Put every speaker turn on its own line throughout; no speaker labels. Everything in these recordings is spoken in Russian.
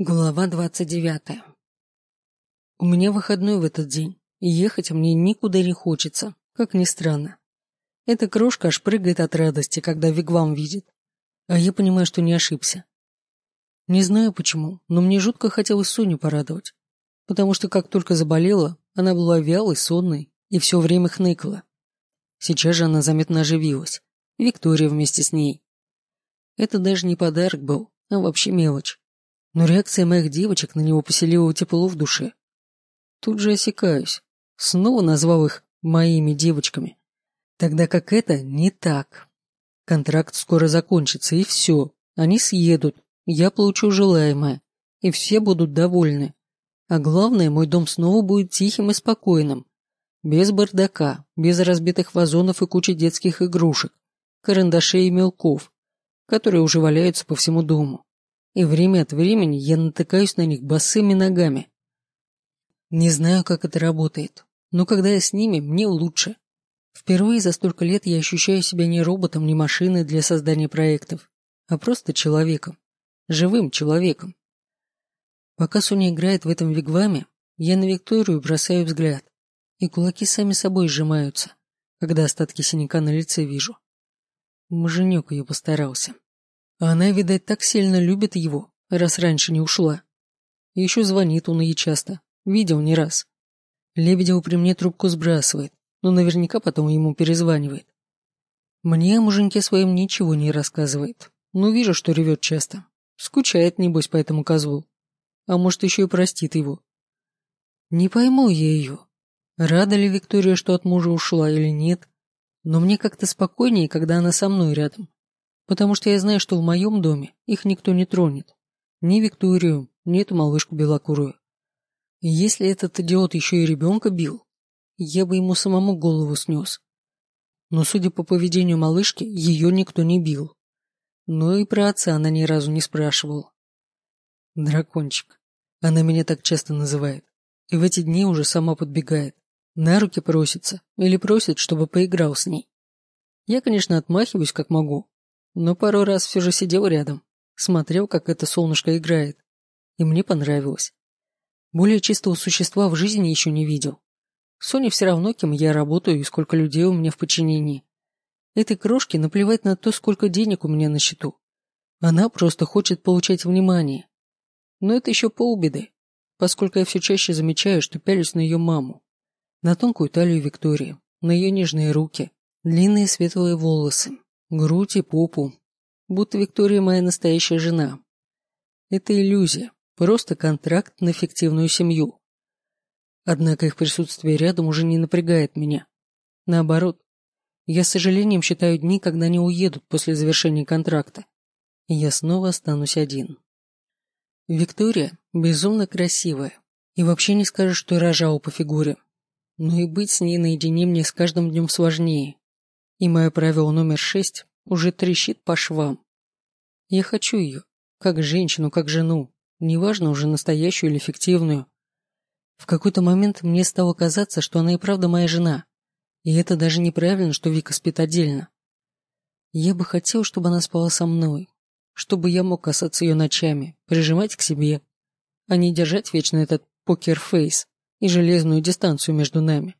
Глава двадцать девятая. У меня выходной в этот день, и ехать мне никуда не хочется, как ни странно. Эта крошка аж прыгает от радости, когда Вигвам видит. А я понимаю, что не ошибся. Не знаю почему, но мне жутко хотелось Соню порадовать. Потому что как только заболела, она была вялой, сонной и все время хныкала. Сейчас же она заметно оживилась. Виктория вместе с ней. Это даже не подарок был, а вообще мелочь но реакция моих девочек на него поселила тепло в душе. Тут же осекаюсь. Снова назвал их моими девочками. Тогда как это не так. Контракт скоро закончится, и все. Они съедут, я получу желаемое, и все будут довольны. А главное, мой дом снова будет тихим и спокойным. Без бардака, без разбитых вазонов и кучи детских игрушек, карандашей и мелков, которые уже валяются по всему дому и время от времени я натыкаюсь на них босыми ногами. Не знаю, как это работает, но когда я с ними, мне лучше. Впервые за столько лет я ощущаю себя не роботом, не машиной для создания проектов, а просто человеком. Живым человеком. Пока Соня играет в этом вигваме, я на Викторию бросаю взгляд, и кулаки сами собой сжимаются, когда остатки синяка на лице вижу. Муженек ее постарался. А она, видать, так сильно любит его, раз раньше не ушла. еще звонит он ей часто, видел не раз. Лебедева при мне трубку сбрасывает, но наверняка потом ему перезванивает. Мне о муженьке своем ничего не рассказывает, но вижу, что ревет часто. Скучает, небось, по этому козлу. А может, еще и простит его. Не пойму я ее. Рада ли Виктория, что от мужа ушла или нет, но мне как-то спокойнее, когда она со мной рядом потому что я знаю, что в моем доме их никто не тронет. Ни Викторию, ни эту малышку белокурую. Если этот идиот еще и ребенка бил, я бы ему самому голову снес. Но, судя по поведению малышки, ее никто не бил. Но и про отца она ни разу не спрашивала. Дракончик. Она меня так часто называет. И в эти дни уже сама подбегает. На руки просится. Или просит, чтобы поиграл с ней. Я, конечно, отмахиваюсь как могу но пару раз все же сидел рядом, смотрел, как это солнышко играет, и мне понравилось. Более чистого существа в жизни еще не видел. Соне все равно, кем я работаю и сколько людей у меня в подчинении. Этой крошке наплевать на то, сколько денег у меня на счету. Она просто хочет получать внимание. Но это еще полбеды, поскольку я все чаще замечаю, что пялюсь на ее маму. На тонкую талию Виктории, на ее нежные руки, длинные светлые волосы, грудь и попу, будто Виктория моя настоящая жена. Это иллюзия, просто контракт на фиктивную семью. Однако их присутствие рядом уже не напрягает меня. Наоборот, я с сожалением считаю дни, когда они уедут после завершения контракта, и я снова останусь один. Виктория безумно красивая, и вообще не скажешь, что рожала по фигуре. Но и быть с ней наедине мне с каждым днем сложнее и мое правило номер шесть уже трещит по швам. Я хочу ее, как женщину, как жену, неважно уже настоящую или фиктивную. В какой-то момент мне стало казаться, что она и правда моя жена, и это даже неправильно, что Вика спит отдельно. Я бы хотел, чтобы она спала со мной, чтобы я мог касаться ее ночами, прижимать к себе, а не держать вечно этот покерфейс и железную дистанцию между нами.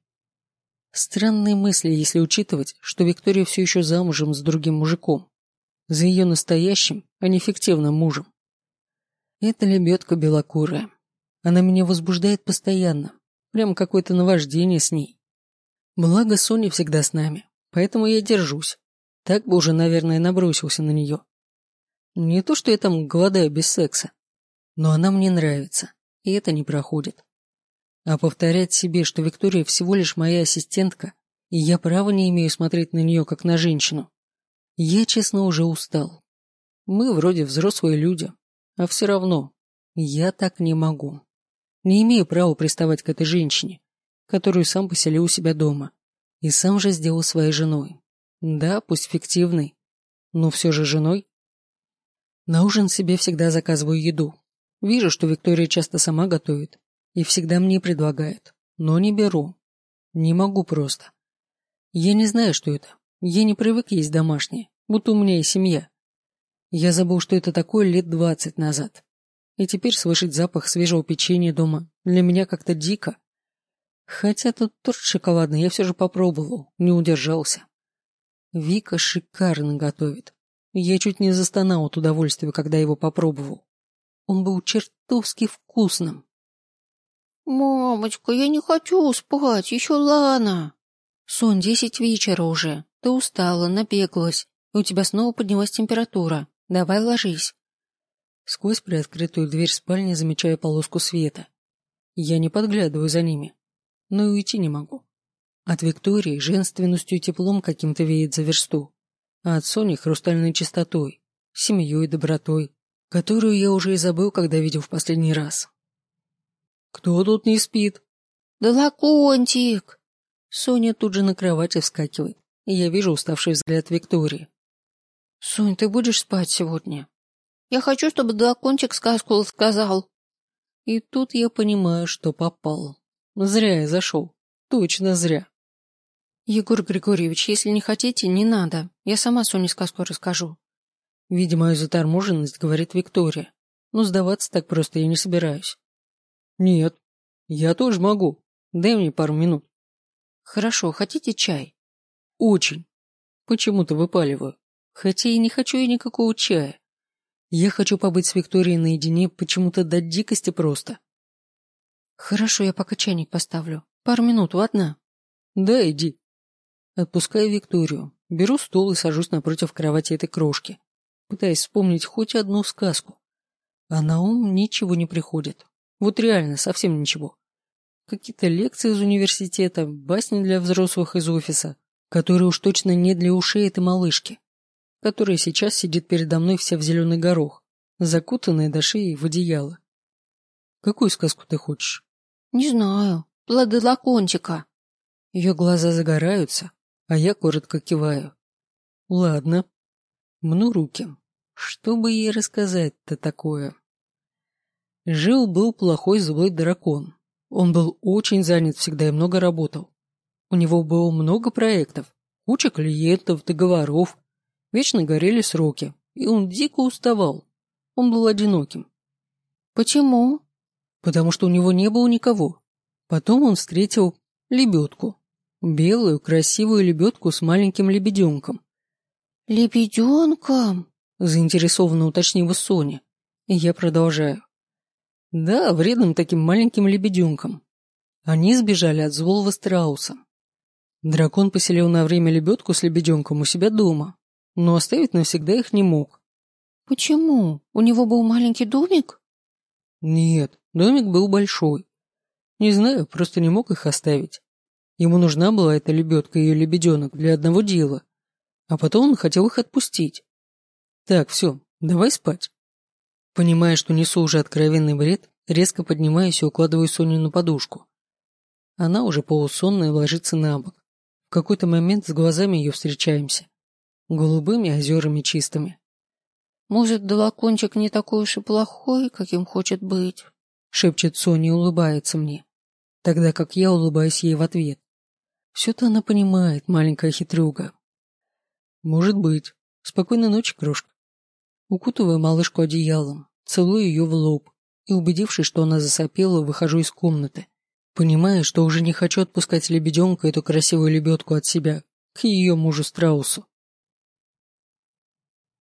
Странные мысли, если учитывать, что Виктория все еще замужем с другим мужиком. За ее настоящим, а не фиктивным мужем. Это лебедка белокурая. Она меня возбуждает постоянно. Прям какое-то наваждение с ней. Благо Соня всегда с нами, поэтому я держусь. Так бы уже, наверное, набросился на нее. Не то, что я там голодаю без секса, но она мне нравится, и это не проходит. А повторять себе, что Виктория всего лишь моя ассистентка, и я права не имею смотреть на нее, как на женщину. Я, честно, уже устал. Мы вроде взрослые люди, а все равно я так не могу. Не имею права приставать к этой женщине, которую сам поселил у себя дома, и сам же сделал своей женой. Да, пусть фиктивной, но все же женой. На ужин себе всегда заказываю еду. Вижу, что Виктория часто сама готовит, и всегда мне предлагает, но не беру. Не могу просто. Я не знаю, что это. Я не привык есть домашнее, будто у меня и семья. Я забыл, что это такое лет двадцать назад. И теперь слышать запах свежего печенья дома для меня как-то дико. Хотя тут торт шоколадный я все же попробовал, не удержался. Вика шикарно готовит. Я чуть не застонал от удовольствия, когда его попробовал. Он был чертовски вкусным.
«Мамочка, я не хочу спать, еще Лана!»
«Сон, десять вечера уже. Ты устала, напеклась, у тебя снова поднялась температура. Давай ложись». Сквозь приоткрытую дверь спальни замечаю полоску света. Я не подглядываю за ними, но и уйти не могу. От Виктории женственностью и теплом каким-то веет за версту, а от Сони хрустальной чистотой, семьей и добротой, которую я уже и забыл, когда видел в последний раз. «Кто тут не спит?»
«Да Лаконтик!»
Соня тут же на кровати вскакивает, и я вижу уставший взгляд Виктории.
«Сонь, ты будешь спать сегодня?» «Я хочу, чтобы Длакончик сказку сказал».
И тут я понимаю, что попал. Зря я зашел. Точно зря.
Егор Григорьевич, если не хотите, не надо. Я сама Соне сказку расскажу.
Видимо, мою заторможенность, говорит Виктория. Но сдаваться так просто я не собираюсь. Нет, я тоже могу. Дай мне пару минут.
Хорошо, хотите чай?
Очень. Почему-то выпаливаю. Хотя и не хочу я никакого чая. Я хочу побыть с Викторией наедине почему-то до дикости просто.
Хорошо, я пока чайник поставлю. Пару минут, ладно?
Да, иди. Отпускаю Викторию, беру стул и сажусь напротив кровати этой крошки, пытаясь вспомнить хоть одну сказку. А на ум ничего не приходит. Вот реально, совсем ничего. Какие-то лекции из университета, басни для взрослых из офиса, которые уж точно не для ушей этой малышки, которая сейчас сидит передо мной вся в зеленый горох, закутанная до шеи в одеяло. Какую сказку ты хочешь?
Не знаю. Плоды лакончика.
Ее глаза загораются, а я коротко киваю. Ладно. Мну руки. Что бы ей рассказать-то такое? Жил-был плохой злой дракон. Он был очень занят всегда и много работал. У него было много проектов, куча клиентов, договоров. Вечно горели сроки, и он дико уставал. Он был одиноким.
Почему?
Потому что у него не было никого. Потом он встретил лебедку. Белую, красивую лебедку с маленьким лебеденком.
«Лебеденком?»
– заинтересованно уточнила Соня. И я продолжаю. Да, вредным таким маленьким лебеденком. Они сбежали от злого страуса. Дракон поселил на время лебедку с лебеденком у себя дома, но оставить навсегда их не мог.
Почему? У него был маленький домик?
Нет, домик был большой. Не знаю, просто не мог их оставить. Ему нужна была эта лебедка и ее лебеденок для одного дела. А потом он хотел их отпустить. Так, все, давай спать. Понимая, что несу уже откровенный бред, резко поднимаюсь и укладываю Соню на подушку. Она уже полусонная ложится на бок. В какой-то момент с глазами ее встречаемся. Голубыми озерами чистыми.
«Может, Долокончик не такой уж и плохой, каким хочет быть?»
Шепчет Соня и улыбается мне, тогда как я улыбаюсь ей в ответ. Все-то она понимает, маленькая хитрюга. «Может быть. Спокойной ночи, крошка». Укутываю малышку одеялом, целую ее в лоб и, убедившись, что она засопела, выхожу из комнаты, понимая, что уже не хочу отпускать лебеденка, эту красивую лебедку от себя, к ее мужу Страусу.